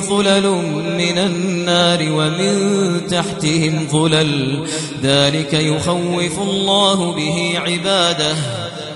ظلل من النار ومن تحتهم ظلل. ذلك يخوف الله به عباده.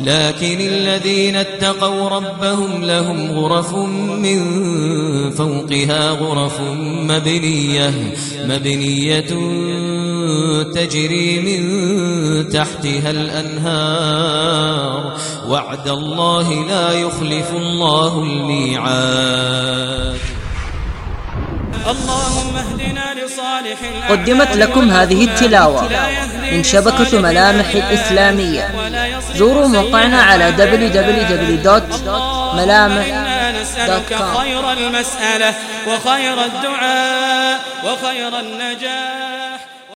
لكن الذين اتقوا ربهم لهم غرف من فوقها غرف مبنية مبنية تجري من تحتها الأنهار. وعد الله لا يخلف الله الميعاد. اللهم اهدنا لصالح قدمت لكم هذه التلاوة. من شبكة ملامح الإسلامية. زوروا موقعنا على www.ملامح.com خير المسألة وخير الدعاء وخير النجاة.